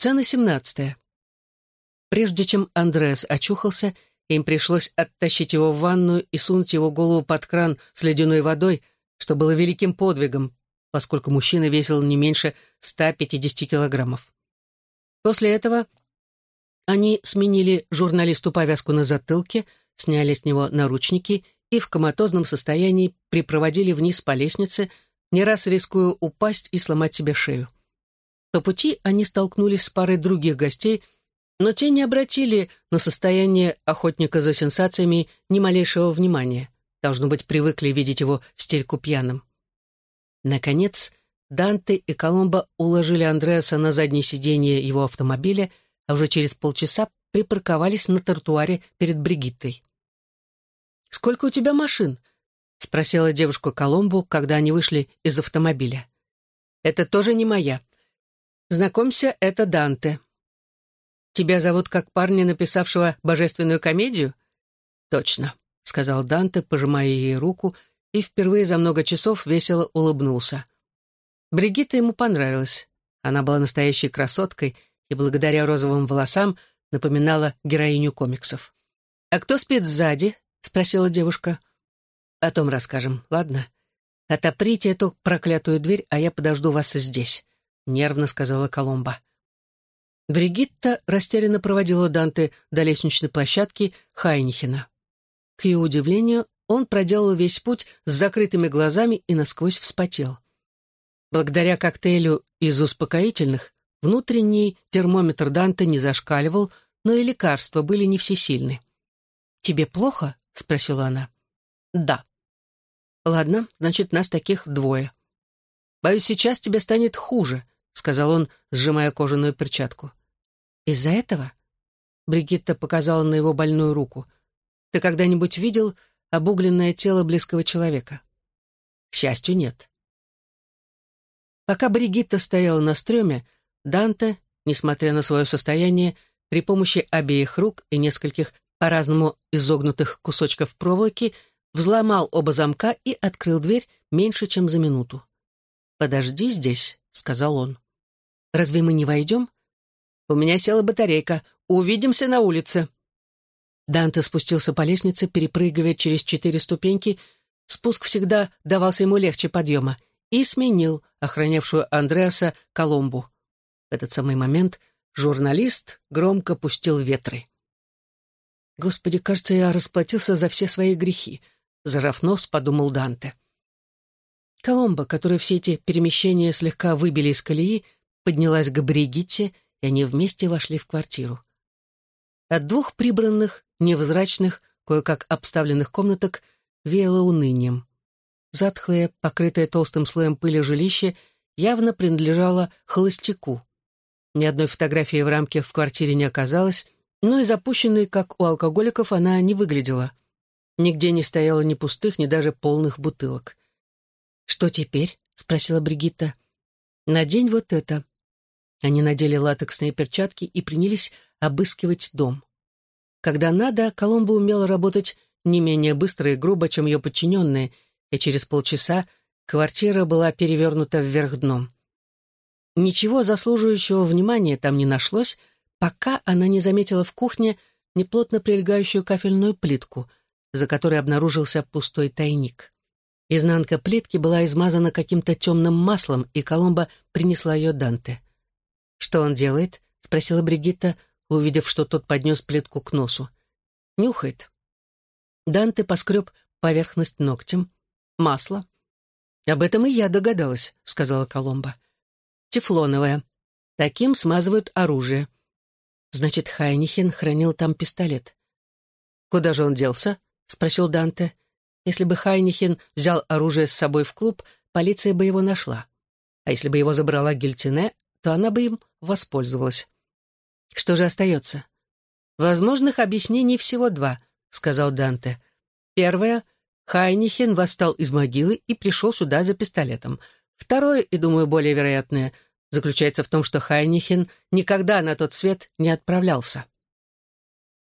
Сцена семнадцатая. Прежде чем Андреас очухался, им пришлось оттащить его в ванную и сунуть его голову под кран с ледяной водой, что было великим подвигом, поскольку мужчина весил не меньше 150 килограммов. После этого они сменили журналисту повязку на затылке, сняли с него наручники и в коматозном состоянии припроводили вниз по лестнице, не раз рискуя упасть и сломать себе шею. По пути они столкнулись с парой других гостей, но те не обратили на состояние охотника за сенсациями ни малейшего внимания. Должно быть, привыкли видеть его в стельку пьяным. Наконец, Данте и Коломбо уложили Андреаса на заднее сиденье его автомобиля, а уже через полчаса припарковались на тротуаре перед Бригиттой. «Сколько у тебя машин?» — спросила девушка Коломбу, когда они вышли из автомобиля. «Это тоже не моя. Знакомься, это Данте. Тебя зовут как парня, написавшего божественную комедию?» «Точно», — сказал Данте, пожимая ей руку, и впервые за много часов весело улыбнулся. Бригитта ему понравилась. Она была настоящей красоткой и благодаря розовым волосам напоминала героиню комиксов. «А кто спит сзади?» — спросила девушка. «О том расскажем, ладно? Отоприте эту проклятую дверь, а я подожду вас здесь», — нервно сказала Коломба. Бригитта растерянно проводила Данте до лестничной площадки Хайнихена. К ее удивлению, он проделал весь путь с закрытыми глазами и насквозь вспотел. Благодаря коктейлю из успокоительных внутренний термометр Данте не зашкаливал, но и лекарства были не всесильны. «Тебе плохо?» — спросила она. «Да». «Ладно, значит, нас таких двое». «Боюсь, сейчас тебе станет хуже», — сказал он, сжимая кожаную перчатку. «Из-за этого?» Бригитта показала на его больную руку. «Ты когда-нибудь видел обугленное тело близкого человека?» «К счастью, нет». Пока Бригитта стояла на стреме, Данте, несмотря на свое состояние, при помощи обеих рук и нескольких по-разному изогнутых кусочков проволоки взломал оба замка и открыл дверь меньше, чем за минуту. «Подожди здесь», — сказал он. «Разве мы не войдем?» «У меня села батарейка. Увидимся на улице». Данте спустился по лестнице, перепрыгивая через четыре ступеньки. Спуск всегда давался ему легче подъема — и сменил охранявшую Андреаса Коломбу. В этот самый момент журналист громко пустил ветры. «Господи, кажется, я расплатился за все свои грехи», — зажав нос, подумал Данте. Коломба, которую все эти перемещения слегка выбили из колеи, поднялась к Бригитте, и они вместе вошли в квартиру. От двух прибранных, невзрачных, кое-как обставленных комнаток веяло унынием. Затхлое, покрытое толстым слоем пыли жилище явно принадлежало холостяку. Ни одной фотографии в рамке в квартире не оказалось, но и запущенной, как у алкоголиков, она не выглядела. Нигде не стояло ни пустых, ни даже полных бутылок. «Что теперь?» — спросила Бригитта. «Надень вот это». Они надели латексные перчатки и принялись обыскивать дом. Когда надо, Коломбо умела работать не менее быстро и грубо, чем ее подчиненные — и через полчаса квартира была перевернута вверх дном. Ничего заслуживающего внимания там не нашлось, пока она не заметила в кухне неплотно прилегающую кафельную плитку, за которой обнаружился пустой тайник. Изнанка плитки была измазана каким-то темным маслом, и Коломба принесла ее Данте. «Что он делает?» — спросила Бригитта, увидев, что тот поднес плитку к носу. «Нюхает». Данте поскреб поверхность ногтем. Масло. Об этом и я догадалась, сказала Коломба. Тефлоновое. Таким смазывают оружие. Значит, Хайнихен хранил там пистолет. Куда же он делся? спросил Данте. Если бы Хайнихен взял оружие с собой в клуб, полиция бы его нашла. А если бы его забрала Гильтине, то она бы им воспользовалась. Что же остается? Возможных объяснений всего два, сказал Данте. Первое — Хайнихен восстал из могилы и пришел сюда за пистолетом. Второе, и, думаю, более вероятное, заключается в том, что Хайнихен никогда на тот свет не отправлялся.